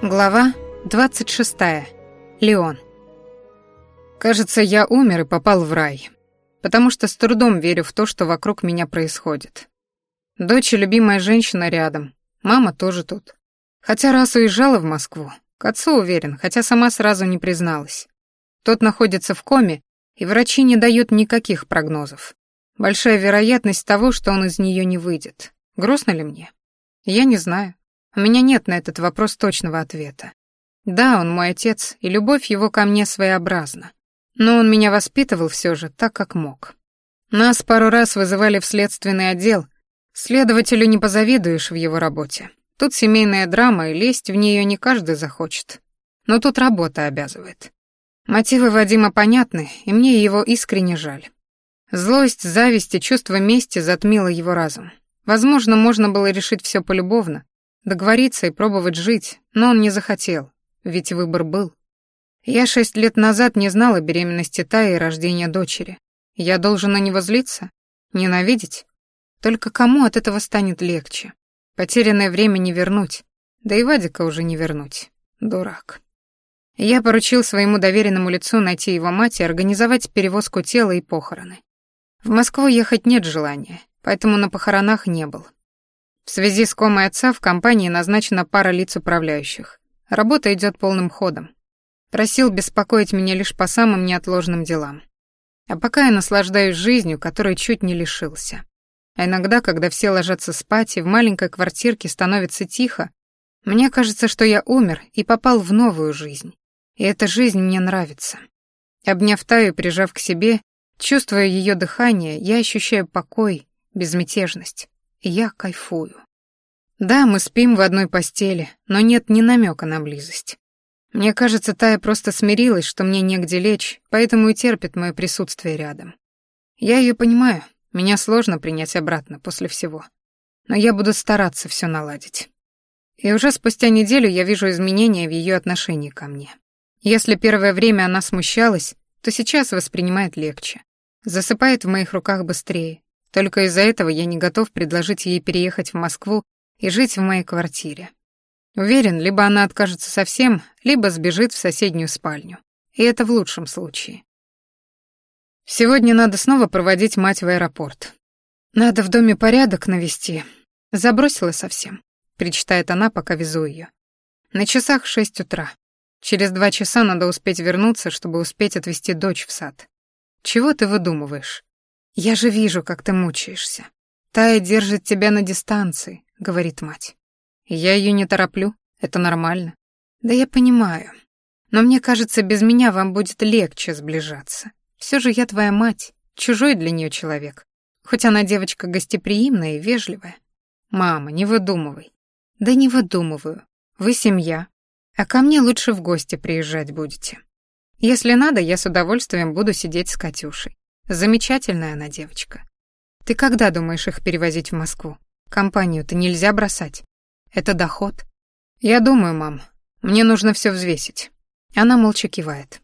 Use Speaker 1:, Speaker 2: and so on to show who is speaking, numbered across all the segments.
Speaker 1: Глава 26. Леон. Кажется, я умер и попал в рай, потому что с трудом верю в то, что вокруг меня происходит. Дочь и любимая женщина рядом, мама тоже тут. Хотя раз уезжала в Москву, к отцу уверен, хотя сама сразу не призналась. Тот находится в коме, и врачи не дают никаких прогнозов. Большая вероятность того, что он из нее не выйдет. Грустно ли мне? Я не знаю. У меня нет на этот вопрос точного ответа. Да, он мой отец, и любовь его ко мне своеобразна. Но он меня воспитывал все же так, как мог. Нас пару раз вызывали в следственный отдел. Следователю не позавидуешь в его работе. Тут семейная драма, и лезть в нее не каждый захочет. Но тут работа обязывает. Мотивы Вадима понятны, и мне его искренне жаль. Злость, зависть и чувство мести затмило его разум. Возможно, можно было решить все полюбовно, договориться и пробовать жить, но он не захотел, ведь выбор был. Я шесть лет назад не знала беременности Таи и рождения дочери. Я должен на него злиться? Ненавидеть? Только кому от этого станет легче? Потерянное время не вернуть, да и Вадика уже не вернуть. Дурак. Я поручил своему доверенному лицу найти его мать и организовать перевозку тела и похороны. В Москву ехать нет желания, поэтому на похоронах не был. В связи с комой отца в компании назначена пара лиц управляющих. Работа идет полным ходом. Просил беспокоить меня лишь по самым неотложным делам. А пока я наслаждаюсь жизнью, которой чуть не лишился. А иногда, когда все ложатся спать и в маленькой квартирке становится тихо, мне кажется, что я умер и попал в новую жизнь. И эта жизнь мне нравится. Обняв Таю и прижав к себе, чувствуя ее дыхание, я ощущаю покой, безмятежность я кайфую. Да, мы спим в одной постели, но нет ни намека на близость. Мне кажется, Тая просто смирилась, что мне негде лечь, поэтому и терпит мое присутствие рядом. Я ее понимаю, меня сложно принять обратно после всего. Но я буду стараться все наладить. И уже спустя неделю я вижу изменения в ее отношении ко мне. Если первое время она смущалась, то сейчас воспринимает легче. Засыпает в моих руках быстрее, только из-за этого я не готов предложить ей переехать в Москву и жить в моей квартире. Уверен, либо она откажется совсем, либо сбежит в соседнюю спальню. И это в лучшем случае. Сегодня надо снова проводить мать в аэропорт. Надо в доме порядок навести. Забросила совсем, причитает она, пока везу ее. На часах шесть утра. Через два часа надо успеть вернуться, чтобы успеть отвезти дочь в сад. Чего ты выдумываешь? «Я же вижу, как ты мучаешься. Тая держит тебя на дистанции», — говорит мать. «Я ее не тороплю, это нормально». «Да я понимаю. Но мне кажется, без меня вам будет легче сближаться. Все же я твоя мать, чужой для нее человек. Хоть она девочка гостеприимная и вежливая. Мама, не выдумывай». «Да не выдумываю. Вы семья. А ко мне лучше в гости приезжать будете. Если надо, я с удовольствием буду сидеть с Катюшей. Замечательная она девочка. Ты когда думаешь их перевозить в Москву? Компанию-то нельзя бросать. Это доход. Я думаю, мам. Мне нужно все взвесить. Она молча кивает.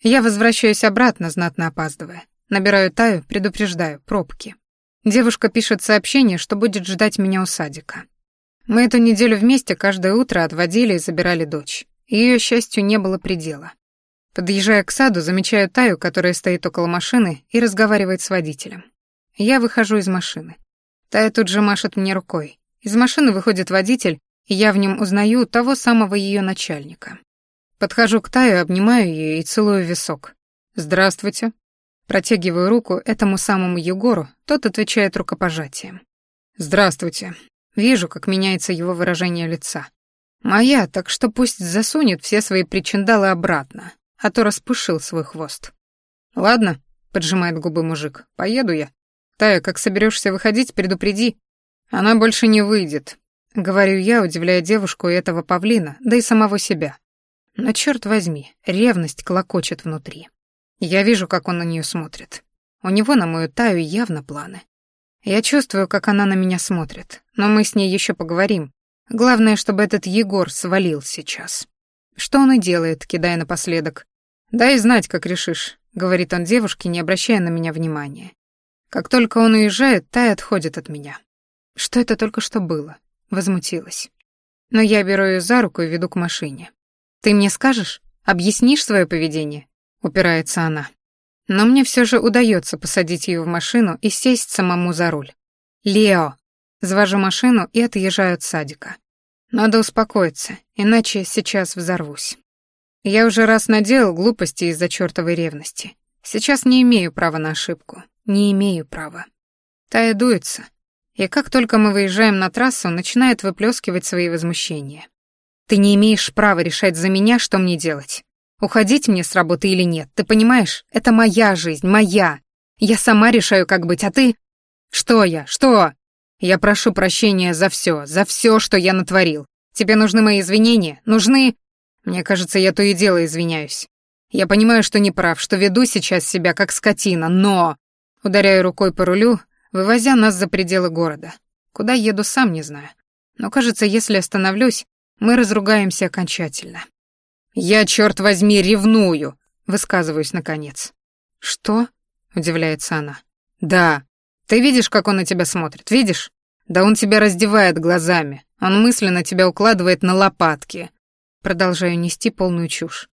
Speaker 1: Я возвращаюсь обратно, знатно опаздывая. Набираю Таю, предупреждаю, пробки. Девушка пишет сообщение, что будет ждать меня у садика. Мы эту неделю вместе каждое утро отводили и забирали дочь. Ее счастью не было предела. Подъезжая к саду, замечаю Таю, которая стоит около машины и разговаривает с водителем. Я выхожу из машины. Тая тут же машет мне рукой. Из машины выходит водитель, и я в нем узнаю того самого ее начальника. Подхожу к Таю, обнимаю ее и целую висок. «Здравствуйте». Протягиваю руку этому самому Егору, тот отвечает рукопожатием. «Здравствуйте». Вижу, как меняется его выражение лица. «Моя, так что пусть засунет все свои причиндалы обратно, а то распушил свой хвост. «Ладно», — поджимает губы мужик, — «поеду я. Тая, как соберешься выходить, предупреди. Она больше не выйдет», — говорю я, удивляя девушку и этого павлина, да и самого себя. Но черт возьми, ревность клокочет внутри. Я вижу, как он на нее смотрит. У него на мою Таю явно планы. Я чувствую, как она на меня смотрит, но мы с ней еще поговорим. Главное, чтобы этот Егор свалил сейчас. Что он и делает, кидая напоследок. «Дай знать, как решишь», — говорит он девушке, не обращая на меня внимания. Как только он уезжает, Тай отходит от меня. Что это только что было? Возмутилась. но я беру ее за руку и веду к машине. «Ты мне скажешь? Объяснишь свое поведение?» — упирается она. Но мне все же удается посадить ее в машину и сесть самому за руль. «Лео!» Завожу машину и отъезжаю от садика. Надо успокоиться, иначе сейчас взорвусь. Я уже раз наделал глупости из-за чертовой ревности. Сейчас не имею права на ошибку. Не имею права. Тая дуется. И как только мы выезжаем на трассу, начинает выплескивать свои возмущения. Ты не имеешь права решать за меня, что мне делать. Уходить мне с работы или нет, ты понимаешь? Это моя жизнь, моя. Я сама решаю, как быть, а ты... Что я? Что? Я прошу прощения за все, за все, что я натворил. Тебе нужны мои извинения? Нужны... Мне кажется, я то и дело извиняюсь. Я понимаю, что не прав, что веду сейчас себя как скотина, но... Ударяю рукой по рулю, вывозя нас за пределы города. Куда еду, сам не знаю. Но кажется, если остановлюсь, мы разругаемся окончательно. «Я, черт возьми, ревную!» — высказываюсь наконец. «Что?» — удивляется она. «Да. Ты видишь, как он на тебя смотрит, видишь? Да он тебя раздевает глазами. Он мысленно тебя укладывает на лопатки». Продолжаю нести полную чушь.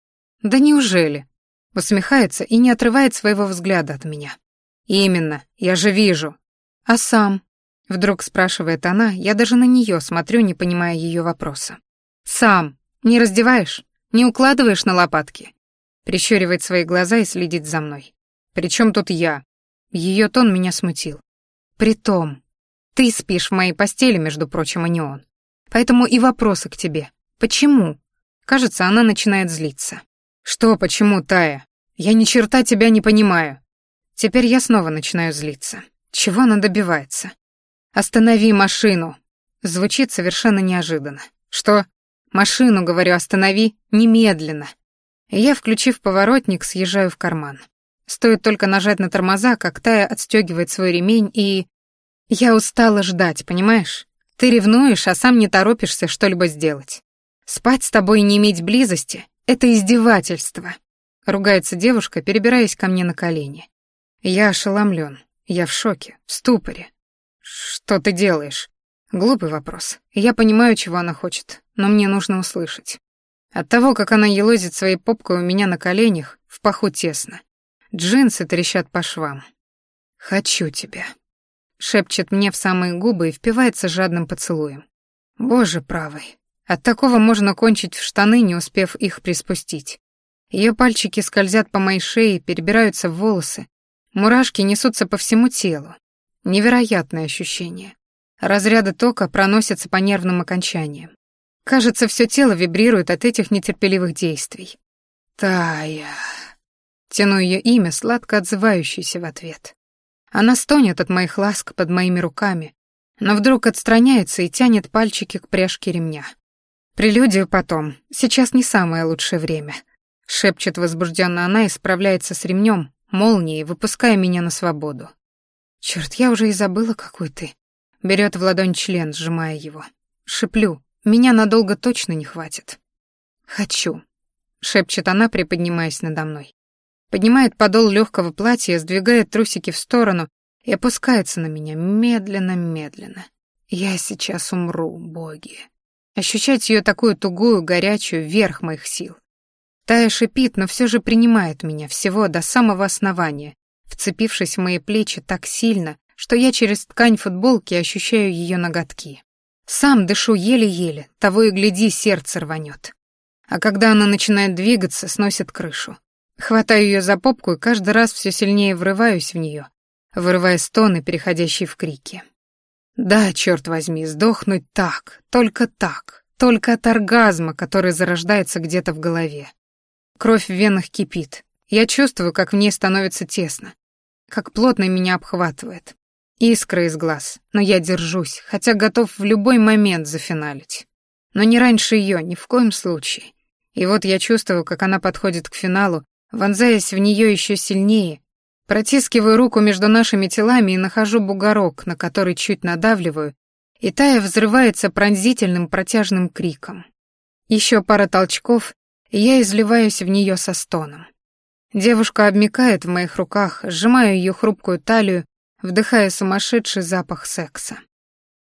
Speaker 1: «Да неужели?» Усмехается и не отрывает своего взгляда от меня. «Именно, я же вижу». «А сам?» Вдруг спрашивает она, я даже на нее смотрю, не понимая ее вопроса. «Сам. Не раздеваешь? Не укладываешь на лопатки?» Прищуривает свои глаза и следит за мной. «Причем тут я?» Ее тон меня смутил. «Притом, ты спишь в моей постели, между прочим, а не он. Поэтому и вопросы к тебе. Почему?» Кажется, она начинает злиться. «Что, почему, Тая? Я ни черта тебя не понимаю». Теперь я снова начинаю злиться. Чего она добивается? «Останови машину!» Звучит совершенно неожиданно. «Что?» «Машину, говорю, останови немедленно». Я, включив поворотник, съезжаю в карман. Стоит только нажать на тормоза, как Тая отстегивает свой ремень и... Я устала ждать, понимаешь? Ты ревнуешь, а сам не торопишься что-либо сделать. Спать с тобой и не иметь близости — это издевательство. Ругается девушка, перебираясь ко мне на колени. Я ошеломлен, я в шоке, в ступоре. Что ты делаешь? Глупый вопрос. Я понимаю, чего она хочет, но мне нужно услышать. От того, как она елозит своей попкой у меня на коленях, в паху тесно. Джинсы трещат по швам. «Хочу тебя», — шепчет мне в самые губы и впивается жадным поцелуем. Боже правый, от такого можно кончить в штаны, не успев их приспустить. Ее пальчики скользят по моей шее, перебираются в волосы. Мурашки несутся по всему телу. Невероятное ощущение. Разряды тока проносятся по нервным окончаниям. Кажется, все тело вибрирует от этих нетерпеливых действий. Тая. Тяну ее имя, сладко отзывающееся в ответ. Она стонет от моих ласк под моими руками, но вдруг отстраняется и тянет пальчики к пряжке ремня. Прелюдию потом, сейчас не самое лучшее время. Шепчет возбужденно она и справляется с ремнем, молнией, выпуская меня на свободу. Черт, я уже и забыла, какой ты. Берет в ладонь член, сжимая его. Шиплю. Меня надолго точно не хватит. «Хочу», — шепчет она, приподнимаясь надо мной. Поднимает подол легкого платья, сдвигает трусики в сторону и опускается на меня медленно-медленно. Я сейчас умру, боги. Ощущать ее такую тугую, горячую, верх моих сил. Тая шипит, но все же принимает меня всего до самого основания, вцепившись в мои плечи так сильно, что я через ткань футболки ощущаю ее ноготки. Сам дышу еле-еле, того и гляди, сердце рванет. А когда она начинает двигаться, сносит крышу. Хватаю ее за попку и каждый раз все сильнее врываюсь в нее, вырывая стоны, переходящие в крики. Да, черт возьми, сдохнуть так, только так, только от оргазма, который зарождается где-то в голове. Кровь в венах кипит. Я чувствую, как в ней становится тесно, как плотно меня обхватывает. Искра из глаз, но я держусь, хотя готов в любой момент зафиналить. Но не раньше ее, ни в коем случае. И вот я чувствую, как она подходит к финалу, вонзаясь в нее еще сильнее, протискиваю руку между нашими телами и нахожу бугорок, на который чуть надавливаю, и тая взрывается пронзительным протяжным криком. Еще пара толчков, и я изливаюсь в нее со стоном. Девушка обмикает в моих руках, сжимаю ее хрупкую талию, вдыхая сумасшедший запах секса.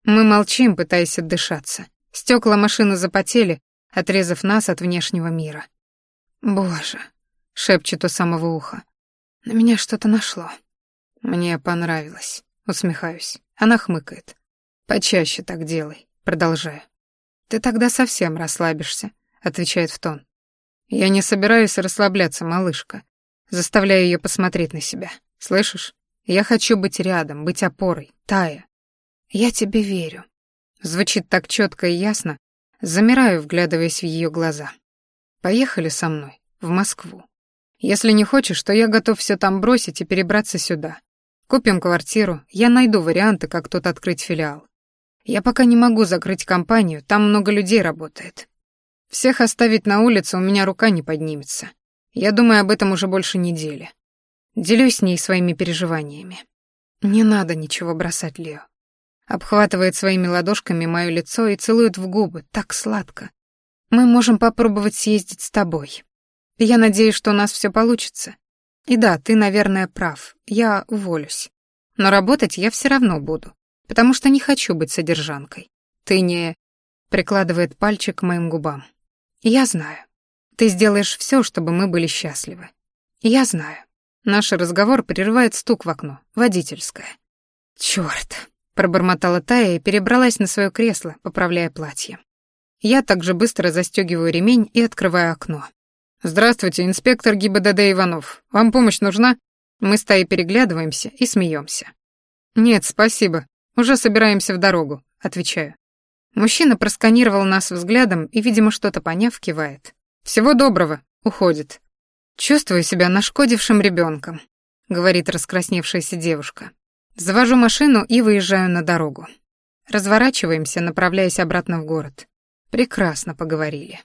Speaker 1: Мы молчим, пытаясь отдышаться. Стекла машины запотели, отрезав нас от внешнего мира. «Боже», — шепчет у самого уха, — «на меня что-то нашло». «Мне понравилось», — усмехаюсь. Она хмыкает. «Почаще так делай», — продолжаю. «Ты тогда совсем расслабишься», — отвечает в тон. «Я не собираюсь расслабляться, малышка. Заставляю ее посмотреть на себя. Слышишь? Я хочу быть рядом, быть опорой, Тая. Я тебе верю. Звучит так четко и ясно. Замираю, вглядываясь в ее глаза. Поехали со мной, в Москву. Если не хочешь, то я готов все там бросить и перебраться сюда. Купим квартиру, я найду варианты, как тут открыть филиал. Я пока не могу закрыть компанию, там много людей работает. Всех оставить на улице у меня рука не поднимется. Я думаю об этом уже больше недели. Делюсь с ней своими переживаниями. Не надо ничего бросать, Лео. Обхватывает своими ладошками моё лицо и целует в губы, так сладко. Мы можем попробовать съездить с тобой. Я надеюсь, что у нас всё получится. И да, ты, наверное, прав. Я уволюсь. Но работать я всё равно буду, потому что не хочу быть содержанкой. Ты не... Прикладывает пальчик к моим губам. Я знаю. Ты сделаешь всё, чтобы мы были счастливы. Я знаю. Наш разговор прерывает стук в окно, водительское. «Чёрт!» — пробормотала Тая и перебралась на своё кресло, поправляя платье. Я также быстро застёгиваю ремень и открываю окно. «Здравствуйте, инспектор ГИБДД Иванов. Вам помощь нужна?» Мы с Таей переглядываемся и смеёмся. «Нет, спасибо. Уже собираемся в дорогу», — отвечаю. Мужчина просканировал нас взглядом и, видимо, что-то поняв, кивает. «Всего доброго», — уходит. «Чувствую себя нашкодившим ребенком», — говорит раскрасневшаяся девушка. Завожу машину и выезжаю на дорогу. Разворачиваемся, направляясь обратно в город. Прекрасно поговорили.